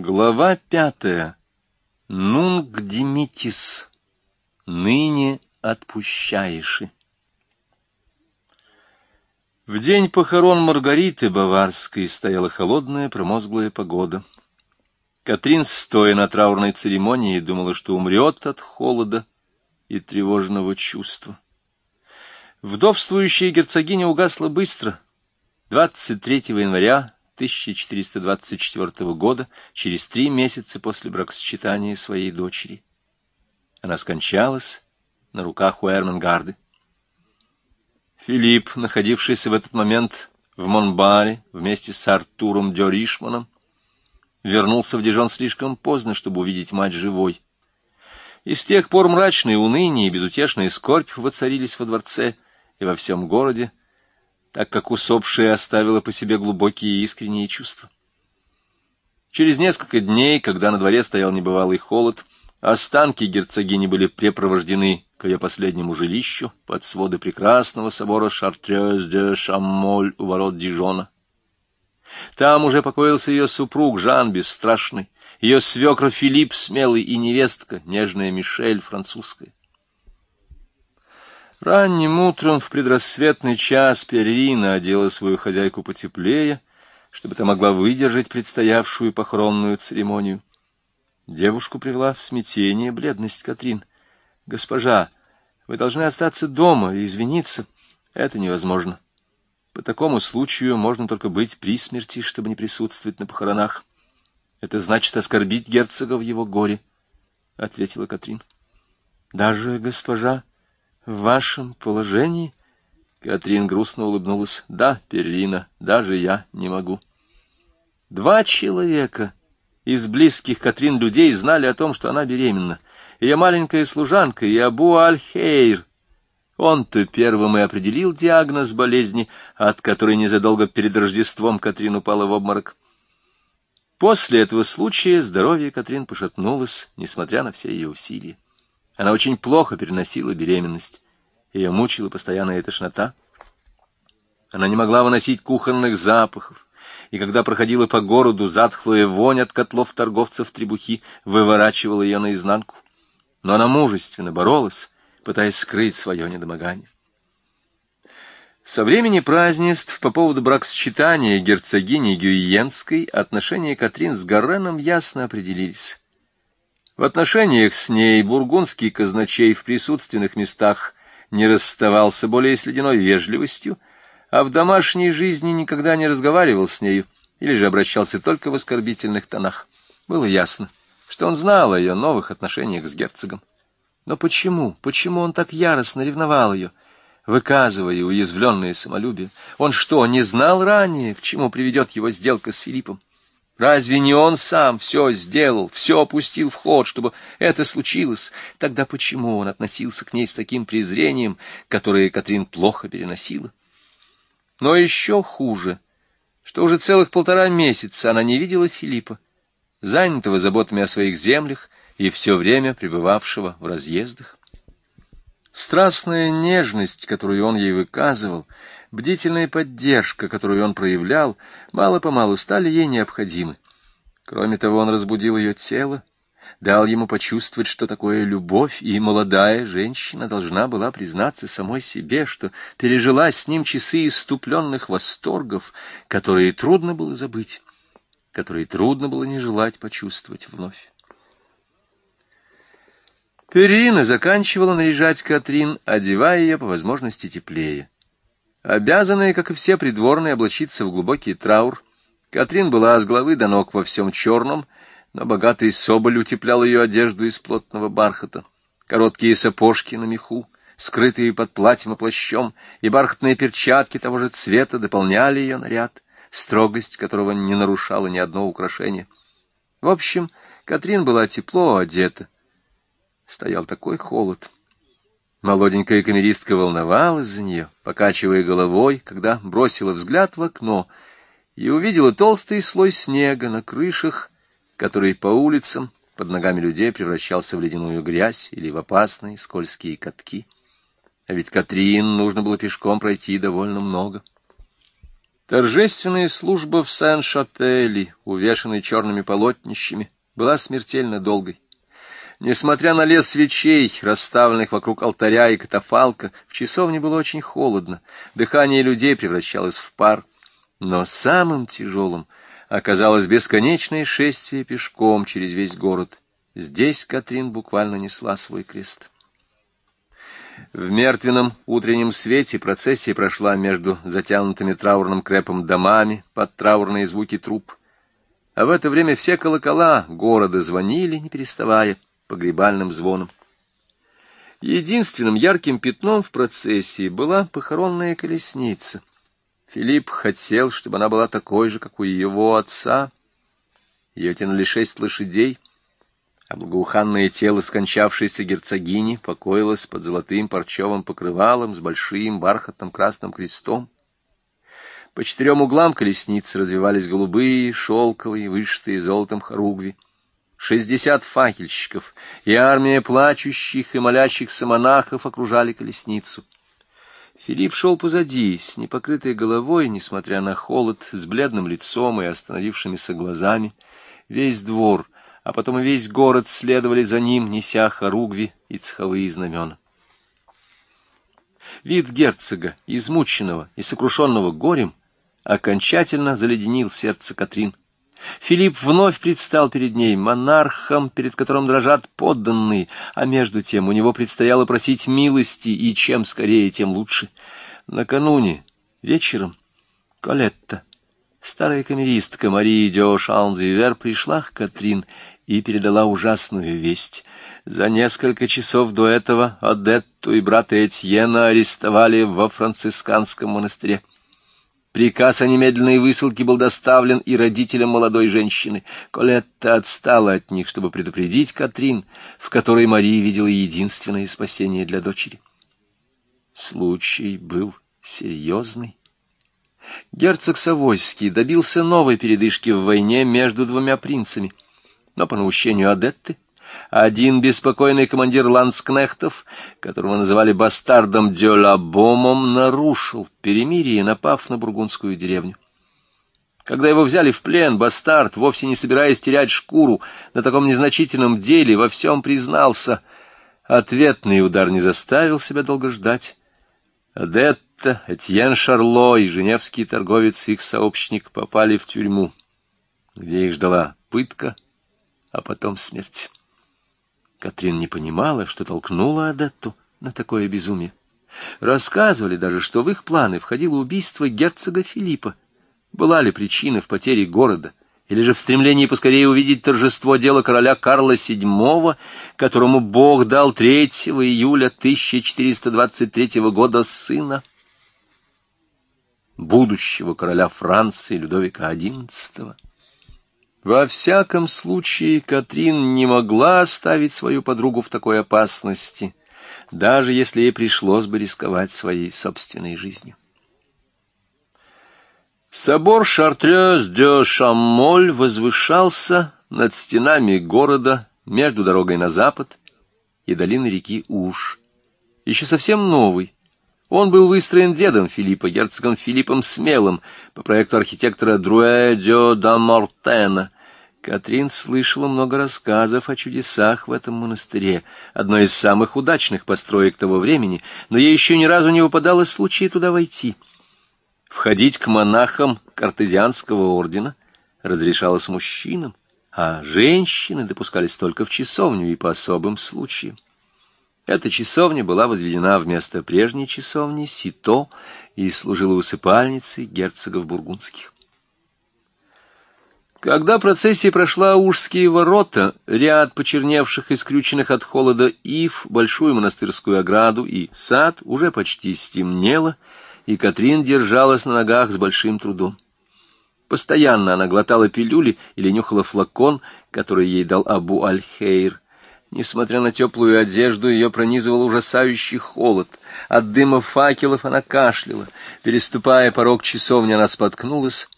Глава пятая. Нунг димитис. Ныне отпущаеши. В день похорон Маргариты Баварской стояла холодная промозглая погода. Катрин, стоя на траурной церемонии, думала, что умрет от холода и тревожного чувства. Вдовствующая герцогиня угасла быстро. 23 января 1424 года, через три месяца после бракосочетания своей дочери. Она скончалась на руках у Эрмангарды. Филипп, находившийся в этот момент в Монбаре вместе с Артуром Дёришманом, вернулся в Дижон слишком поздно, чтобы увидеть мать живой. И с тех пор мрачные уныние и безутешная скорбь воцарились во дворце и во всем городе, так как усопшая оставила по себе глубокие и искренние чувства. Через несколько дней, когда на дворе стоял небывалый холод, останки герцогини были препровождены к ее последнему жилищу под своды прекрасного собора Шартрёз-де-Шаммоль у ворот Дижона. Там уже покоился ее супруг Жан Бесстрашный, ее свекр Филипп Смелый и невестка, нежная Мишель Французская. Ранним утром в предрассветный час Перрина одела свою хозяйку потеплее, чтобы та могла выдержать предстоявшую похоронную церемонию. Девушку привела в смятение бледность Катрин. «Госпожа, вы должны остаться дома и извиниться. Это невозможно. По такому случаю можно только быть при смерти, чтобы не присутствовать на похоронах. Это значит оскорбить герцога в его горе», — ответила Катрин. «Даже госпожа...» в вашем положении? Катрин грустно улыбнулась. Да, Перлина, даже я не могу. Два человека из близких Катрин людей знали о том, что она беременна. Ее маленькая служанка и Абу Аль-Хейр. Он-то первым и определил диагноз болезни, от которой незадолго перед Рождеством Катрин упала в обморок. После этого случая здоровье Катрин пошатнулось, несмотря на все ее усилия. Она очень плохо переносила беременность. Ее мучила постоянная тошнота. Она не могла выносить кухонных запахов, и когда проходила по городу, затхлая вонь от котлов торговцев требухи выворачивала ее наизнанку. Но она мужественно боролась, пытаясь скрыть свое недомогание. Со времени празднеств по поводу бракосчитания герцогини Гюйенской отношения Катрин с Гарреном ясно определились. В отношениях с ней бургундский казначей в присутственных местах не расставался более с ледяной вежливостью, а в домашней жизни никогда не разговаривал с нею или же обращался только в оскорбительных тонах. Было ясно, что он знал о ее новых отношениях с герцогом. Но почему, почему он так яростно ревновал ее, выказывая уязвленное самолюбие? Он что, не знал ранее, к чему приведет его сделка с Филиппом? Разве не он сам все сделал, все опустил в ход, чтобы это случилось? Тогда почему он относился к ней с таким презрением, которое Катрин плохо переносила? Но еще хуже, что уже целых полтора месяца она не видела Филиппа, занятого заботами о своих землях и все время пребывавшего в разъездах. Страстная нежность, которую он ей выказывал, — бдительная поддержка, которую он проявлял, мало-помалу стали ей необходимы. Кроме того, он разбудил ее тело, дал ему почувствовать, что такое любовь, и молодая женщина должна была признаться самой себе, что пережила с ним часы иступленных восторгов, которые трудно было забыть, которые трудно было не желать почувствовать вновь. Перина заканчивала наряжать Катрин, одевая ее по возможности теплее. Обязанная, как и все придворные, облачиться в глубокий траур, Катрин была с головы до ног во всем черном, но богатый соболь утеплял ее одежду из плотного бархата. Короткие сапожки на меху, скрытые под платьем и плащом, и бархатные перчатки того же цвета дополняли ее наряд, строгость которого не нарушала ни одно украшение. В общем, Катрин была тепло одета. Стоял такой холод — Молоденькая камеристка волновалась за нее, покачивая головой, когда бросила взгляд в окно и увидела толстый слой снега на крышах, который по улицам под ногами людей превращался в ледяную грязь или в опасные скользкие катки. А ведь Катрин нужно было пешком пройти довольно много. Торжественная служба в Сен-Шапеле, увешанной черными полотнищами, была смертельно долгой. Несмотря на лес свечей, расставленных вокруг алтаря и катафалка, в часовне было очень холодно, дыхание людей превращалось в пар. Но самым тяжелым оказалось бесконечное шествие пешком через весь город. Здесь Катрин буквально несла свой крест. В мертвенном утреннем свете процессия прошла между затянутыми траурным крепом домами под траурные звуки труп. А в это время все колокола города звонили, не переставая, погребальным звоном. Единственным ярким пятном в процессии была похоронная колесница. Филипп хотел, чтобы она была такой же, как у его отца. Ее тянули шесть лошадей — а благоуханное тело скончавшейся герцогини покоилось под золотым парчевым покрывалом с большим бархатным красным крестом. По четырем углам колесницы развивались голубые, шелковые, вышитые золотом хоругви. Шестьдесят факельщиков и армия плачущих и молящихся монахов окружали колесницу. Филипп шел позади, с непокрытой головой, несмотря на холод, с бледным лицом и остановившимися глазами. Весь двор — а потом и весь город следовали за ним, неся хоругви и цеховые знамена. Вид герцога, измученного и сокрушенного горем, окончательно заледенил сердце Катрин. Филипп вновь предстал перед ней монархом, перед которым дрожат подданные, а между тем у него предстояло просить милости, и чем скорее, тем лучше. Накануне, вечером, Колетта, старая камеристка Мария де Шаунзивер, пришла к Катрин и передала ужасную весть. За несколько часов до этого Одетту и брата Этьена арестовали во францисканском монастыре. Приказ о немедленной высылке был доставлен и родителям молодой женщины. Колетта отстала от них, чтобы предупредить Катрин, в которой Мария видела единственное спасение для дочери. Случай был серьезный. Герцог Савойский добился новой передышки в войне между двумя принцами — но по наущению Адетты один беспокойный командир ланскнехтов, которого называли бастардом Дюлабомом, нарушил перемирие, напав на бургундскую деревню. Когда его взяли в плен, бастард, вовсе не собираясь терять шкуру, на таком незначительном деле во всем признался. Ответный удар не заставил себя долго ждать. Адетта, Этьен Шарло и женевский торговец их сообщник попали в тюрьму, где их ждала пытка — а потом смерть. Катрин не понимала, что толкнула Адетту на такое безумие. Рассказывали даже, что в их планы входило убийство герцога Филиппа. Была ли причина в потере города, или же в стремлении поскорее увидеть торжество дела короля Карла VII, которому Бог дал 3 июля 1423 года сына, будущего короля Франции Людовика XI. Во всяком случае, Катрин не могла оставить свою подругу в такой опасности, даже если ей пришлось бы рисковать своей собственной жизнью. Собор Шартрёз-де-Шаммоль возвышался над стенами города между дорогой на запад и долиной реки Уж. Еще совсем новый. Он был выстроен дедом Филиппа, герцогом Филиппом Смелым, по проекту архитектора Друэ Дё да Мортена. Катрин слышала много рассказов о чудесах в этом монастыре, одной из самых удачных построек того времени, но ей еще ни разу не выпадало случая туда войти. Входить к монахам картезианского ордена разрешалось мужчинам, а женщины допускались только в часовню и по особым случаям. Эта часовня была возведена вместо прежней часовни Сито и служила усыпальницей герцогов бургундских. Когда процессия прошла Ужские ворота, ряд почерневших и скрюченных от холода ив, большую монастырскую ограду и сад уже почти стемнело, и Катрин держалась на ногах с большим трудом. Постоянно она глотала пилюли или нюхала флакон, который ей дал Абу Аль-Хейр. Несмотря на теплую одежду, ее пронизывал ужасающий холод. От дыма факелов она кашляла. Переступая порог часовни, она споткнулась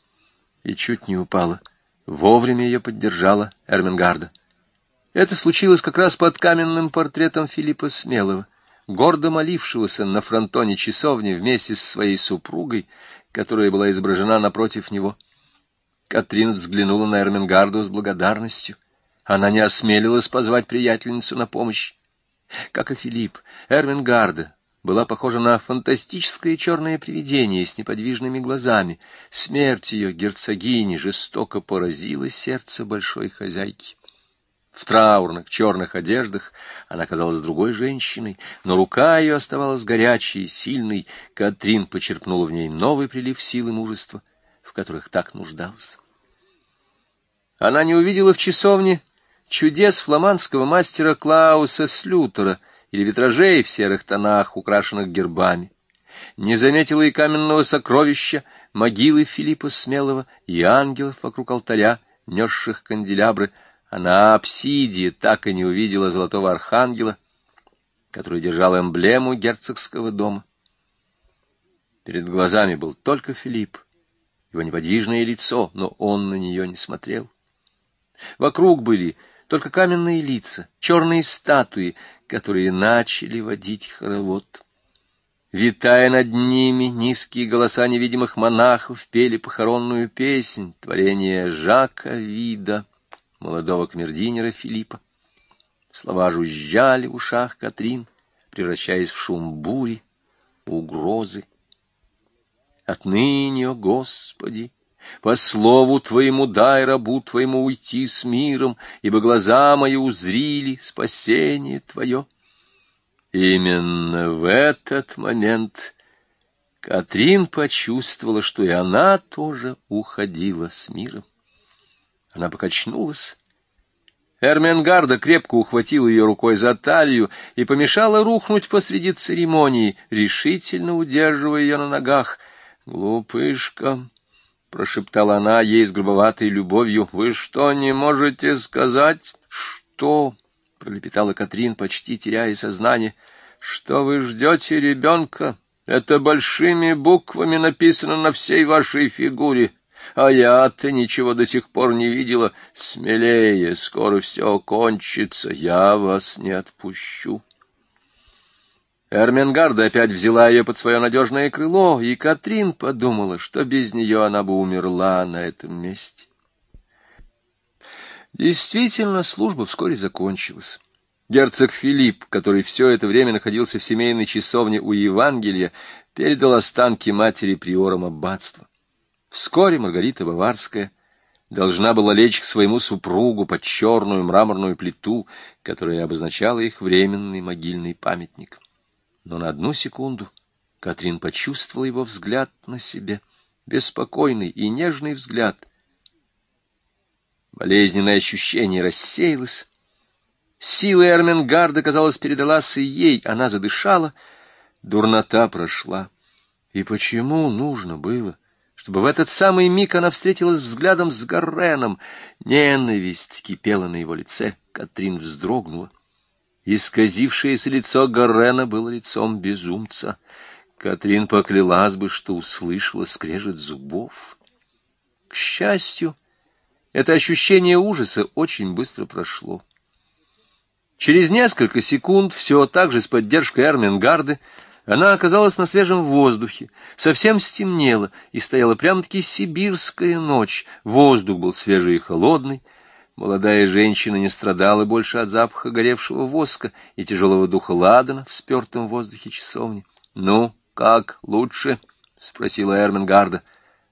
и чуть не упала. Вовремя ее поддержала Эрмингарда. Это случилось как раз под каменным портретом Филиппа Смелого, гордо молившегося на фронтоне часовни вместе с своей супругой, которая была изображена напротив него. Катрин взглянула на Эрмингарду с благодарностью. Она не осмелилась позвать приятельницу на помощь. Как и Филипп, Эрмингарда была похожа на фантастическое черное привидение с неподвижными глазами. Смерть ее герцогини жестоко поразила сердце большой хозяйки. В траурных черных одеждах она казалась другой женщиной, но рука ее оставалась горячей сильной. Катрин почерпнула в ней новый прилив сил и мужества, в которых так нуждалась. Она не увидела в часовне чудес фламандского мастера Клауса Слютера или витражей в серых тонах, украшенных гербами. Не заметила и каменного сокровища, могилы Филиппа Смелого и ангелов вокруг алтаря, несших канделябры — а на апсиде так и не увидела золотого архангела, который держал эмблему герцогского дома. Перед глазами был только Филипп, его неподвижное лицо, но он на нее не смотрел. Вокруг были только каменные лица, черные статуи, которые начали водить хоровод. Витая над ними, низкие голоса невидимых монахов пели похоронную песнь, творение Жака Вида молодого камердинера Филиппа. Слова жужжали в ушах Катрин, превращаясь в шум бури, угрозы. Отныне, о Господи, по слову Твоему дай рабу Твоему уйти с миром, ибо глаза мои узрили спасение Твое. Именно в этот момент Катрин почувствовала, что и она тоже уходила с миром. Она покачнулась. Эрменгарда крепко ухватила ее рукой за талию и помешала рухнуть посреди церемонии, решительно удерживая ее на ногах. «Глупышка!» — прошептала она ей с грубоватой любовью. «Вы что, не можете сказать?» «Что?» — пролепетала Катрин, почти теряя сознание. «Что вы ждете ребенка? Это большими буквами написано на всей вашей фигуре». А я-то ничего до сих пор не видела. Смелее, скоро все кончится, я вас не отпущу. Эрменгарда опять взяла ее под свое надежное крыло, и Катрин подумала, что без нее она бы умерла на этом месте. Действительно, служба вскоре закончилась. Герцог Филипп, который все это время находился в семейной часовне у Евангелия, передал останки матери приорам аббатства. Вскоре Маргарита Баварская должна была лечь к своему супругу под черную мраморную плиту, которая обозначала их временный могильный памятник. Но на одну секунду Катрин почувствовала его взгляд на себе, беспокойный и нежный взгляд. Болезненное ощущение рассеялось. Сила Эрменгарда, казалось, передалась и ей. Она задышала, дурнота прошла. И почему нужно было чтобы в этот самый миг она встретилась взглядом с Гарреном. Ненависть кипела на его лице. Катрин вздрогнула. Исказившееся лицо Гаррена было лицом безумца. Катрин поклялась бы, что услышала скрежет зубов. К счастью, это ощущение ужаса очень быстро прошло. Через несколько секунд, все так же с поддержкой Эрмингарды, она оказалась на свежем воздухе, совсем стемнело, и стояла прямо-таки сибирская ночь. Воздух был свежий и холодный. Молодая женщина не страдала больше от запаха горевшего воска и тяжелого духа ладана в спертом воздухе часовни. — Ну, как, лучше? — спросила Эрменгарда.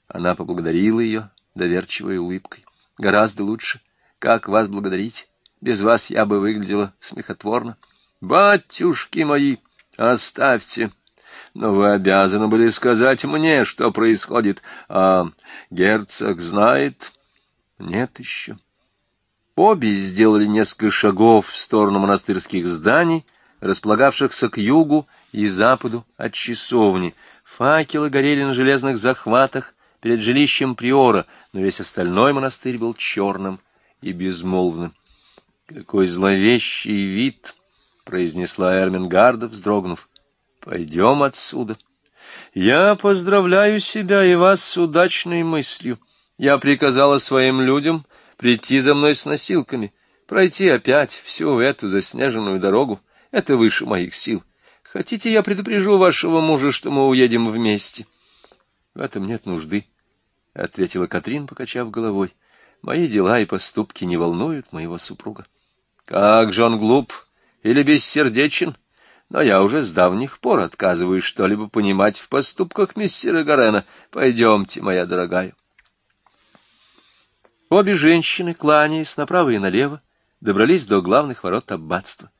Она поблагодарила ее доверчивой улыбкой. — Гораздо лучше. Как вас благодарить? Без вас я бы выглядела смехотворно. — Батюшки мои! — Оставьте. Но вы обязаны были сказать мне, что происходит. А герцог знает? Нет еще. Обе сделали несколько шагов в сторону монастырских зданий, располагавшихся к югу и западу от часовни. Факелы горели на железных захватах перед жилищем приора, но весь остальной монастырь был черным и безмолвным. Какой зловещий вид! произнесла Эрмингарда, вздрогнув. Пойдем отсюда. Я поздравляю себя и вас с удачной мыслью. Я приказала своим людям прийти за мной с носилками, пройти опять всю эту заснеженную дорогу. Это выше моих сил. Хотите, я предупрежу вашего мужа, что мы уедем вместе? В этом нет нужды, — ответила Катрин, покачав головой. Мои дела и поступки не волнуют моего супруга. Как же он глуп или бессердечен, но я уже с давних пор отказываюсь что-либо понимать в поступках мистера Гарена. Пойдемте, моя дорогая. Обе женщины, кланяясь направо и налево, добрались до главных ворот аббатства.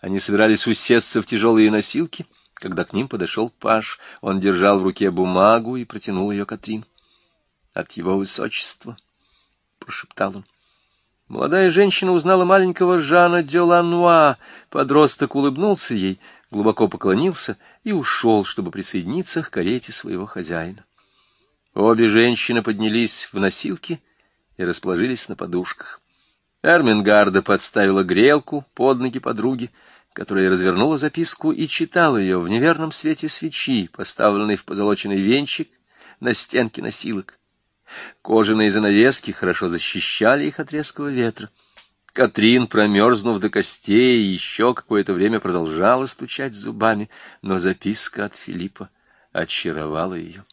Они собирались усесться в тяжелые носилки, когда к ним подошел паж. Он держал в руке бумагу и протянул ее Катрин. «От его высочества», — прошептал он. Молодая женщина узнала маленького Жана Дюлануа. Подросток улыбнулся ей, глубоко поклонился и ушел, чтобы присоединиться к карете своего хозяина. Обе женщины поднялись в носилки и расположились на подушках. Эрмингарда подставила грелку под ноги подруги, которая развернула записку и читала ее в неверном свете свечи, поставленной в позолоченный венчик на стенке носилок. Кожаные занавески хорошо защищали их от резкого ветра. Катрин, промерзнув до костей, еще какое-то время продолжала стучать зубами, но записка от Филиппа очаровала ее.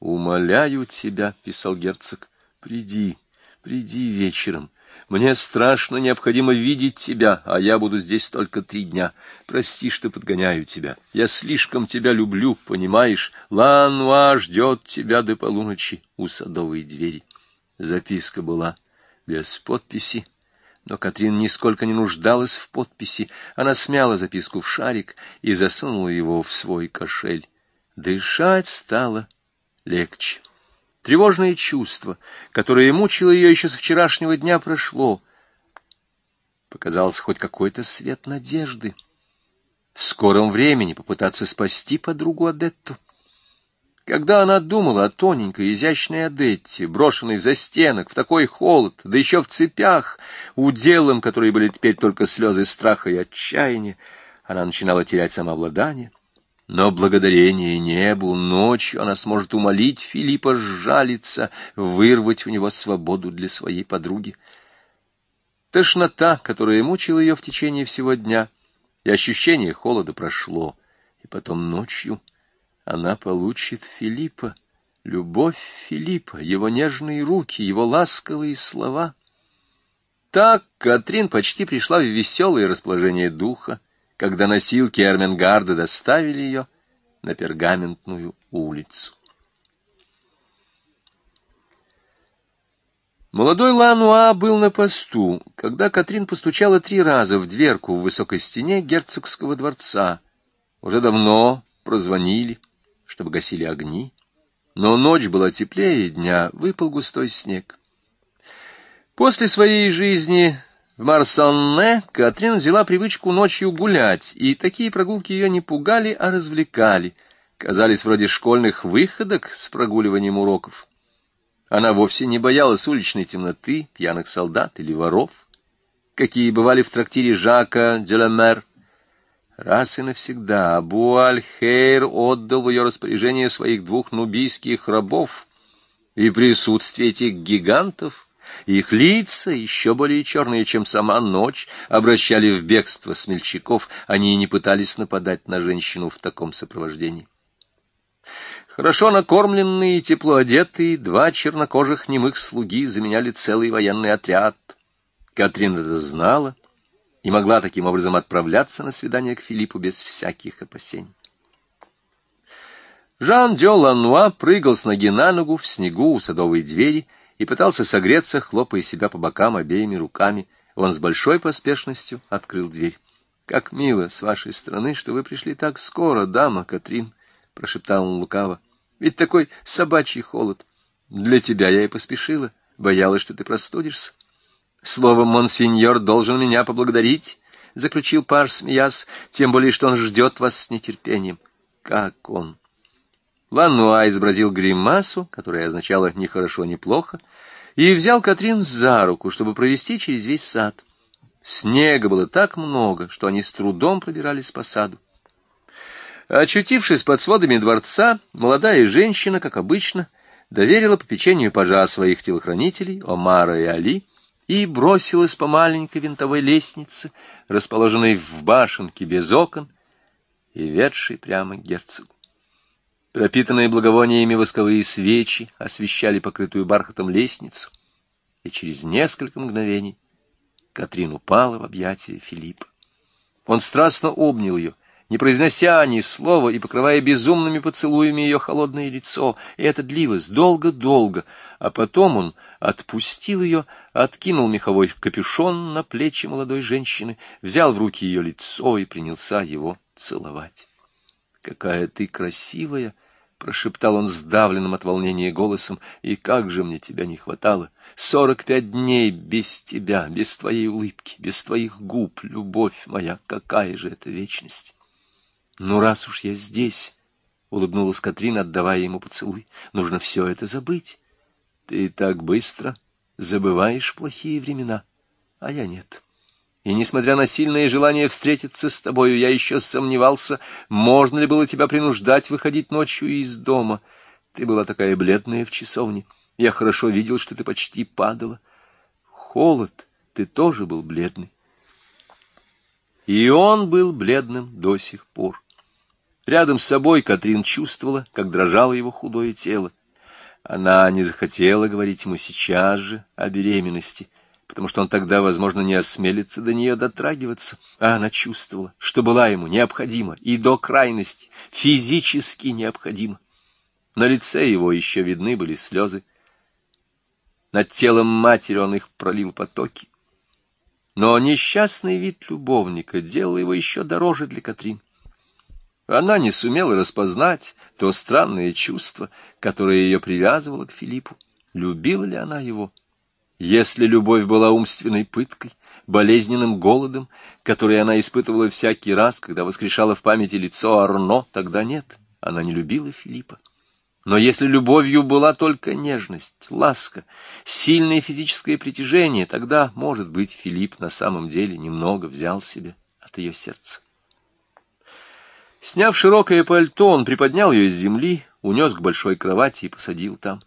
«Умоляю тебя», — писал герцог, — «приди, приди вечером, мне страшно необходимо видеть тебя, а я буду здесь только три дня. Прости, что подгоняю тебя. Я слишком тебя люблю, понимаешь? Лануа ждет тебя до полуночи у садовой двери. Записка была без подписи, но Катрин нисколько не нуждалась в подписи. Она смяла записку в шарик и засунула его в свой кошель. Дышать стало легче. Тревожное чувство, которое мучило ее еще с вчерашнего дня, прошло. Показался хоть какой-то свет надежды. В скором времени попытаться спасти подругу Адетту. Когда она думала о тоненькой, изящной Адетте, брошенной в застенок, в такой холод, да еще в цепях, уделом, которые были теперь только слезы страха и отчаяния, она начинала терять самообладание. Но благодарение небу ночью она сможет умолить Филиппа сжалиться, вырвать у него свободу для своей подруги. Тошнота, которая мучила ее в течение всего дня, и ощущение холода прошло, и потом ночью она получит Филиппа, любовь Филиппа, его нежные руки, его ласковые слова. Так Катрин почти пришла в веселое расположение духа, когда носилки Эрменгарда доставили ее на пергаментную улицу. Молодой Лануа был на посту, когда Катрин постучала три раза в дверку в высокой стене герцогского дворца. Уже давно прозвонили, чтобы гасили огни, но ночь была теплее дня, выпал густой снег. После своей жизни в Марсонне Катрин взяла привычку ночью гулять, и такие прогулки ее не пугали, а развлекали, казались вроде школьных выходок с прогуливанием уроков. Она вовсе не боялась уличной темноты, пьяных солдат или воров, какие бывали в трактире Жака Деламер. Раз и навсегда Буальхейр отдал в ее распоряжение своих двух нубийских рабов, и присутствие этих гигантов — их лица, еще более черные, чем сама ночь, обращали в бегство смельчаков, они и не пытались нападать на женщину в таком сопровождении. Хорошо накормленные и тепло одетые, два чернокожих немых слуги заменяли целый военный отряд. Катрин это знала и могла таким образом отправляться на свидание к Филиппу без всяких опасений. Жан Дё Лануа прыгал с ноги на ногу в снегу у садовой двери и пытался согреться, хлопая себя по бокам обеими руками. Он с большой поспешностью открыл дверь. — Как мило с вашей стороны, что вы пришли так скоро, дама Катрин, — прошептал он лукаво. — Ведь такой собачий холод. Для тебя я и поспешила, боялась, что ты простудишься. Словом, монсеньор должен меня поблагодарить, — заключил паж, смеясь, — тем более, что он ждет вас с нетерпением. Как он? Лануа изобразил гримасу, которая означала «ни хорошо, ни плохо», и взял Катрин за руку, чтобы провести через весь сад. Снега было так много, что они с трудом пробирались по саду. Очутившись под сводами дворца, молодая женщина, как обычно, доверила попечению пажа своих телохранителей, Омара и Али, и бросилась по маленькой винтовой лестнице, расположенной в башенке без окон и ведшей прямо к герцогу. Пропитанные благовониями восковые свечи освещали покрытую бархатом лестницу, и через несколько мгновений Катрин упала в объятия Филиппа. Он страстно обнял ее, не произнося ни слова и покрывая безумными поцелуями ее холодное лицо, и это длилось долго-долго, а потом он отпустил ее, откинул меховой капюшон на плечи молодой женщины, взял в руки ее лицо и принялся его целовать. «Какая ты красивая!» — прошептал он сдавленным от волнения голосом, — и как же мне тебя не хватало! Сорок пять дней без тебя, без твоей улыбки, без твоих губ, любовь моя, какая же это вечность! Ну, раз уж я здесь, — улыбнулась Катрина, отдавая ему поцелуй, — нужно все это забыть. Ты так быстро забываешь плохие времена, а я нет. — и, несмотря на сильное желание встретиться с тобою, я еще сомневался, можно ли было тебя принуждать выходить ночью из дома. Ты была такая бледная в часовне. Я хорошо видел, что ты почти падала. Холод, ты тоже был бледный. И он был бледным до сих пор. Рядом с собой Катрин чувствовала, как дрожало его худое тело. Она не захотела говорить ему сейчас же о беременности — потому что он тогда, возможно, не осмелится до нее дотрагиваться, а она чувствовала, что была ему необходима и до крайности, физически необходима. На лице его еще видны были слезы. Над телом матери он их пролил потоки. Но несчастный вид любовника делал его еще дороже для Катрин. Она не сумела распознать то странное чувство, которое ее привязывало к Филиппу. Любила ли она его? — если любовь была умственной пыткой, болезненным голодом, который она испытывала всякий раз, когда воскрешала в памяти лицо Арно, тогда нет, она не любила Филиппа. Но если любовью была только нежность, ласка, сильное физическое притяжение, тогда, может быть, Филипп на самом деле немного взял себе от ее сердца. Сняв широкое пальто, он приподнял ее с земли, унес к большой кровати и посадил там.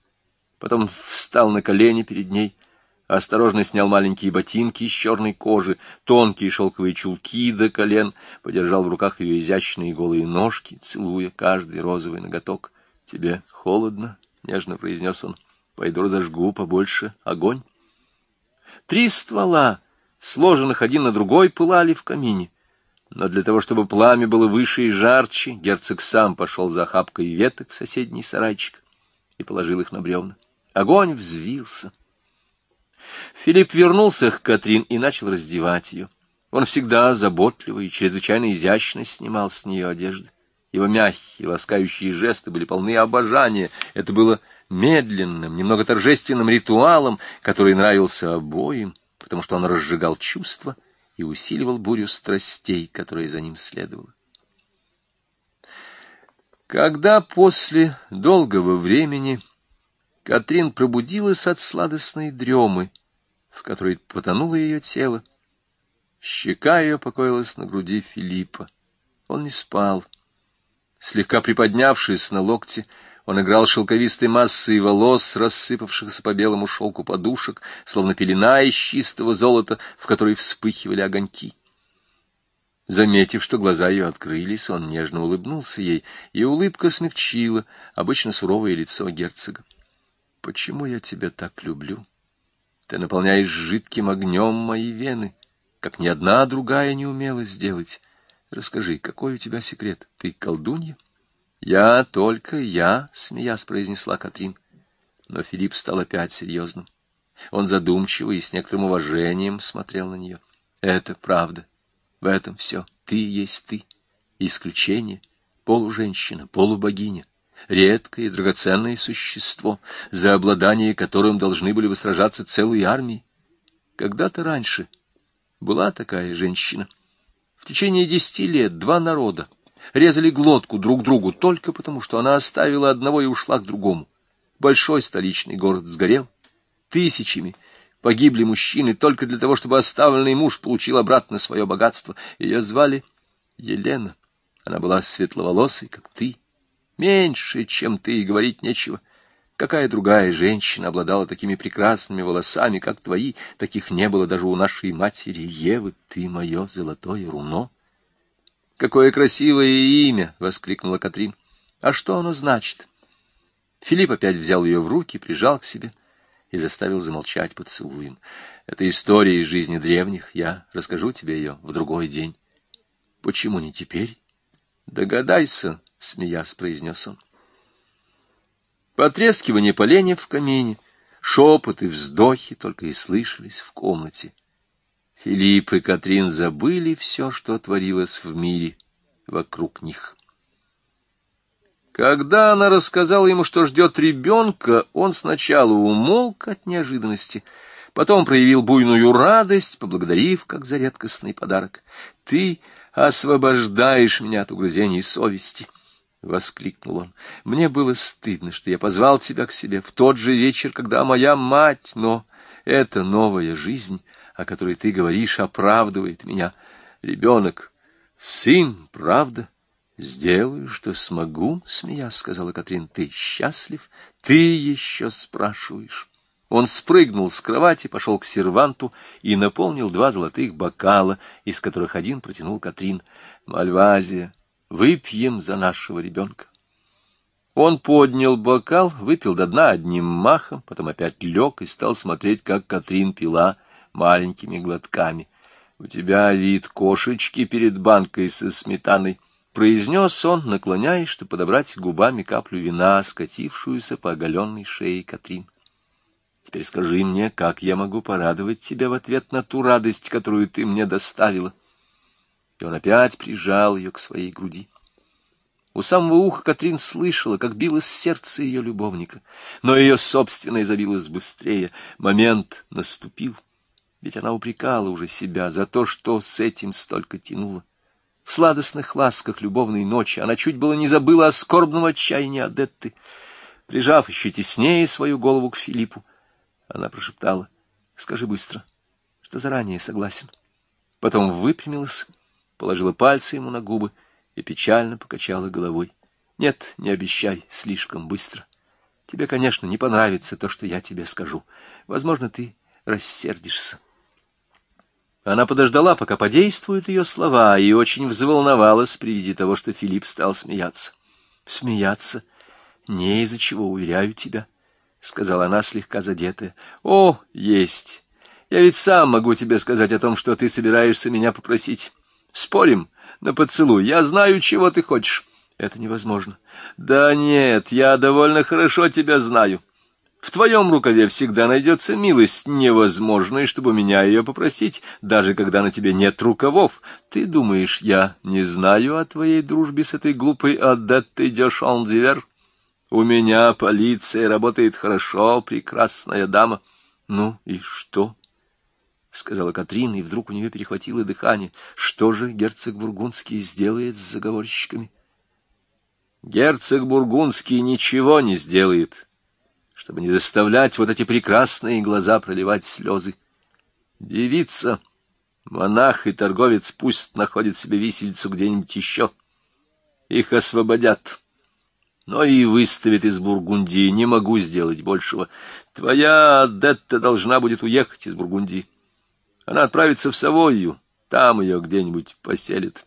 Потом встал на колени перед ней — осторожно снял маленькие ботинки из черной кожи, тонкие шелковые чулки до колен, подержал в руках ее изящные голые ножки, целуя каждый розовый ноготок. — Тебе холодно? — нежно произнес он. — Пойду разожгу побольше огонь. Три ствола, сложенных один на другой, пылали в камине. Но для того, чтобы пламя было выше и жарче, герцог сам пошел за охапкой веток в соседний сарайчик и положил их на бревна. Огонь взвился. Филипп вернулся к Катрин и начал раздевать ее. Он всегда заботливо и чрезвычайно изящно снимал с нее одежды. Его мягкие, ласкающие жесты были полны обожания. Это было медленным, немного торжественным ритуалом, который нравился обоим, потому что он разжигал чувства и усиливал бурю страстей, которая за ним следовала. Когда после долгого времени Катрин пробудилась от сладостной дремы, в которой потонуло ее тело. Щека ее покоилась на груди Филиппа. Он не спал. Слегка приподнявшись на локте, он играл шелковистой массой волос, рассыпавшихся по белому шелку подушек, словно пелена из чистого золота, в которой вспыхивали огоньки. Заметив, что глаза ее открылись, он нежно улыбнулся ей, и улыбка смягчила обычно суровое лицо герцога. — Почему я тебя так люблю? Ты наполняешь жидким огнем мои вены, как ни одна другая не умела сделать. Расскажи, какой у тебя секрет? Ты колдунья? Я только я, смеясь, произнесла Катрин. Но Филипп стал опять серьезным. Он задумчиво и с некоторым уважением смотрел на нее. Это правда. В этом все. Ты есть ты. Исключение. Полуженщина, полубогиня редкое и драгоценное существо, за обладание которым должны были бы сражаться целые армии. Когда-то раньше была такая женщина. В течение десяти лет два народа резали глотку друг другу только потому, что она оставила одного и ушла к другому. Большой столичный город сгорел. Тысячами погибли мужчины только для того, чтобы оставленный муж получил обратно свое богатство. Ее звали Елена. Она была светловолосой, как ты, Меньше, чем ты, и говорить нечего. Какая другая женщина обладала такими прекрасными волосами, как твои? Таких не было даже у нашей матери Евы. Ты мое золотое руно. Какое красивое имя! — воскликнула Катрин. А что оно значит? Филипп опять взял ее в руки, прижал к себе и заставил замолчать поцелуем. Это история из жизни древних. Я расскажу тебе ее в другой день. Почему не теперь? Догадайся, смеясь, произнес он. Потрескивание поленьев в камине, шепот и вздохи только и слышались в комнате. Филипп и Катрин забыли все, что творилось в мире вокруг них. Когда она рассказала ему, что ждет ребенка, он сначала умолк от неожиданности, потом проявил буйную радость, поблагодарив, как за редкостный подарок. «Ты освобождаешь меня от угрызений совести!» — воскликнул он. «Мне было стыдно, что я позвал тебя к себе в тот же вечер, когда моя мать, но эта новая жизнь, о которой ты говоришь, оправдывает меня. Ребенок, сын, правда?» «Сделаю, что смогу», — смеясь сказала Катрин. «Ты счастлив? Ты еще спрашиваешь». Он спрыгнул с кровати, пошел к серванту и наполнил два золотых бокала, из которых один протянул Катрин. «Мальвазия, выпьем за нашего ребенка». Он поднял бокал, выпил до дна одним махом, потом опять лег и стал смотреть, как Катрин пила маленькими глотками. «У тебя вид кошечки перед банкой со сметаной» произнес он, наклоняясь, чтобы подобрать губами каплю вина, скатившуюся по оголенной шее Катрин. Теперь скажи мне, как я могу порадовать тебя в ответ на ту радость, которую ты мне доставила? И он опять прижал ее к своей груди. У самого уха Катрин слышала, как билось сердце ее любовника, но ее собственное забилось быстрее. Момент наступил, ведь она упрекала уже себя за то, что с этим столько тянуло. В сладостных ласках любовной ночи она чуть было не забыла о скорбном отчаянии Адетты. Прижав еще теснее свою голову к Филиппу, она прошептала, «Скажи быстро, что заранее согласен». Потом выпрямилась, положила пальцы ему на губы и печально покачала головой. «Нет, не обещай слишком быстро. Тебе, конечно, не понравится то, что я тебе скажу. Возможно, ты рассердишься». Она подождала, пока подействуют ее слова, и очень взволновалась при виде того, что Филипп стал смеяться. «Смеяться? Не из-за чего, уверяю тебя», — сказала она, слегка задетая. «О, есть! Я ведь сам могу тебе сказать о том, что ты собираешься меня попросить. Спорим на поцелуй. Я знаю, чего ты хочешь». «Это невозможно». «Да нет, я довольно хорошо тебя знаю». В твоем рукаве всегда найдется милость, невозможная, чтобы меня ее попросить, даже когда на тебе нет рукавов. Ты думаешь, я не знаю о твоей дружбе с этой глупой Адеттой Дешон-Дивер? У меня полиция работает хорошо, прекрасная дама. Ну и что? — сказала Катрина, и вдруг у нее перехватило дыхание. Что же герцог Бургундский сделает с заговорщиками? — Герцог Бургундский ничего не сделает, чтобы не заставлять вот эти прекрасные глаза проливать слезы. Девица, монах и торговец пусть находят себе висельцу где-нибудь еще. Их освободят. Но и выставят из Бургундии. Не могу сделать большего. Твоя Адетта должна будет уехать из Бургундии. Она отправится в Савойю. Там ее где-нибудь поселят.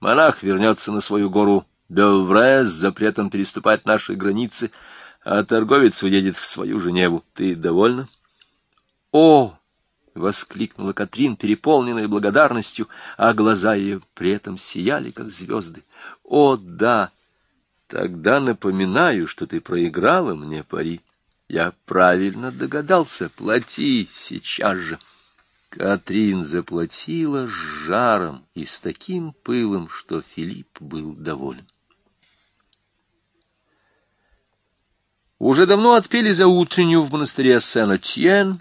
Монах вернется на свою гору Белвре с запретом переступать наши границы — а торговец уедет в свою Женеву. Ты довольна? — О! — воскликнула Катрин, переполненная благодарностью, а глаза ее при этом сияли, как звезды. — О, да! Тогда напоминаю, что ты проиграла мне пари. Я правильно догадался. Плати сейчас же. Катрин заплатила с жаром и с таким пылом, что Филипп был доволен. Уже давно отпели за утреннюю в монастыре Сен-Этьен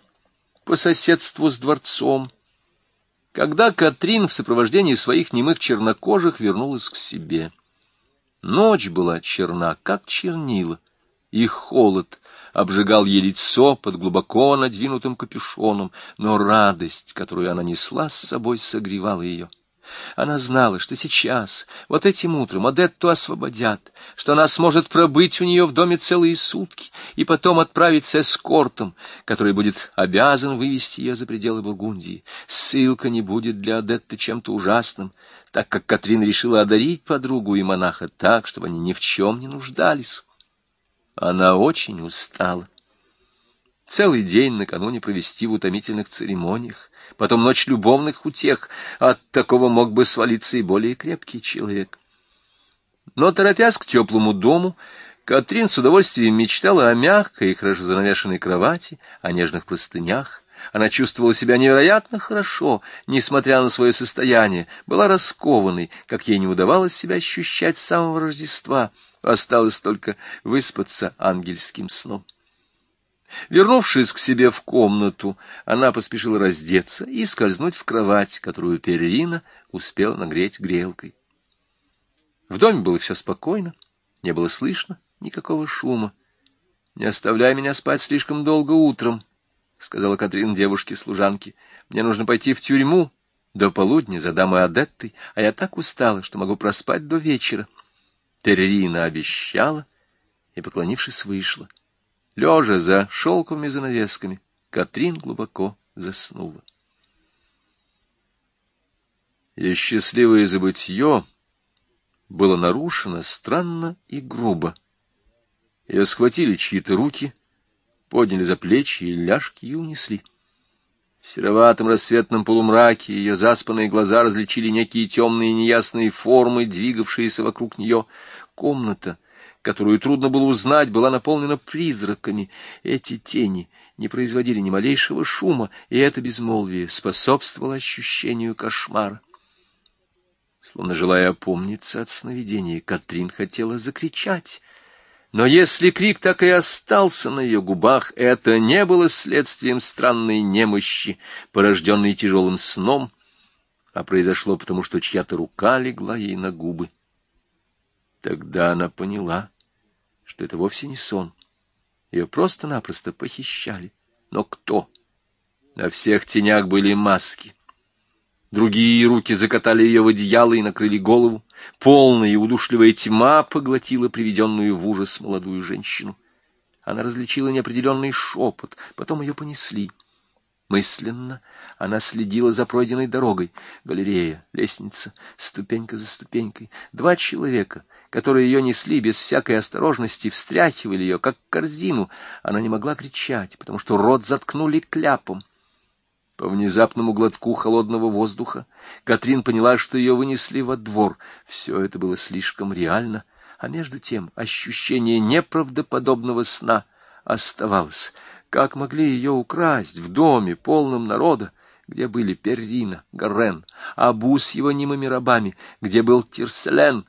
по соседству с дворцом, когда Катрин в сопровождении своих немых чернокожих вернулась к себе. Ночь была черна, как чернила, и холод обжигал ей лицо под глубоко надвинутым капюшоном, но радость, которую она несла с собой, согревала ее. Она знала, что сейчас, вот этим утром, Адетту освободят, что она сможет пробыть у нее в доме целые сутки и потом отправиться эскортом, который будет обязан вывести ее за пределы Бургундии. Ссылка не будет для Адетты чем-то ужасным, так как Катрин решила одарить подругу и монаха так, чтобы они ни в чем не нуждались. Она очень устала. Целый день накануне провести в утомительных церемониях, потом ночь любовных утех. От такого мог бы свалиться и более крепкий человек. Но, торопясь к теплому дому, Катрин с удовольствием мечтала о мягкой и хорошо занавешенной кровати, о нежных простынях. Она чувствовала себя невероятно хорошо, несмотря на свое состояние, была раскованной, как ей не удавалось себя ощущать с самого Рождества. Осталось только выспаться ангельским сном. Вернувшись к себе в комнату, она поспешила раздеться и скользнуть в кровать, которую Перерина успела нагреть грелкой. В доме было все спокойно, не было слышно никакого шума. — Не оставляй меня спать слишком долго утром, — сказала Катрин девушке-служанке. — Мне нужно пойти в тюрьму до полудня за дамой Адеттой, а я так устала, что могу проспать до вечера. Перерина обещала и, поклонившись, вышла. — Лежа за шелковыми занавесками, Катрин глубоко заснула. Ее счастливое забытье было нарушено странно и грубо. Ее схватили чьи-то руки, подняли за плечи и ляжки и унесли. В сероватом рассветном полумраке ее заспанные глаза различили некие темные неясные формы, двигавшиеся вокруг нее. Комната — которую трудно было узнать, была наполнена призраками. Эти тени не производили ни малейшего шума, и это безмолвие способствовало ощущению кошмара. Словно желая опомниться от сновидения, Катрин хотела закричать. Но если крик так и остался на ее губах, это не было следствием странной немощи, порожденной тяжелым сном, а произошло потому, что чья-то рука легла ей на губы. Тогда она поняла, что это вовсе не сон. Ее просто-напросто похищали. Но кто? На всех тенях были маски. Другие руки закатали ее в одеяло и накрыли голову. Полная и удушливая тьма поглотила приведенную в ужас молодую женщину. Она различила неопределенный шепот, потом ее понесли. Мысленно она следила за пройденной дорогой. Галерея, лестница, ступенька за ступенькой. Два человека, которые ее несли без всякой осторожности, встряхивали ее, как корзину. Она не могла кричать, потому что рот заткнули кляпом. По внезапному глотку холодного воздуха Катрин поняла, что ее вынесли во двор. Все это было слишком реально, а между тем ощущение неправдоподобного сна оставалось. Как могли ее украсть в доме, полном народа? где были Перрина, Гарен, Абу с его немыми рабами, где был Тирселен.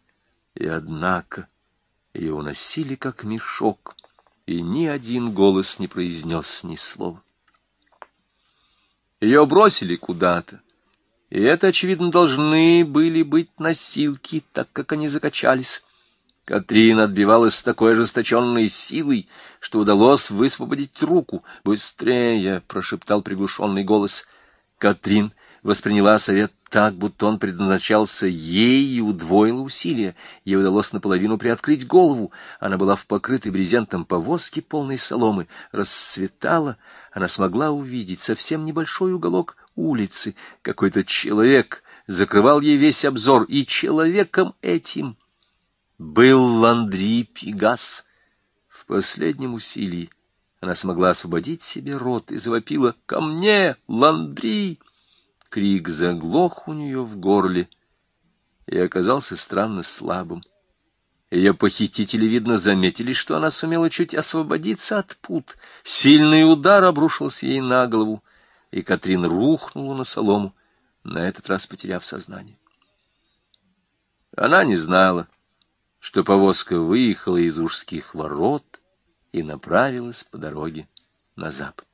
И однако ее уносили как мешок, и ни один голос не произнес ни слова. Ее бросили куда-то, и это, очевидно, должны были быть носилки, так как они закачались. Катрин отбивалась с такой ожесточенной силой, что удалось высвободить руку. «Быстрее!» — прошептал приглушенный голос. Катрин восприняла совет так, будто он предназначался ей и удвоила усилия. Ей удалось наполовину приоткрыть голову. Она была в покрытой брезентом повозке, полной соломы. Расцветала. Она смогла увидеть совсем небольшой уголок улицы. Какой-то человек закрывал ей весь обзор, и человеком этим был Ландри Пигас. В последнем усилии она смогла освободить себе рот и завопила «Ко мне, Ландри!» Крик заглох у нее в горле и оказался странно слабым. Ее похитители, видно, заметили, что она сумела чуть освободиться от пут. Сильный удар обрушился ей на голову, и Катрин рухнула на солому, на этот раз потеряв сознание. Она не знала, что повозка выехала из ужских ворот, и направилась по дороге на запад.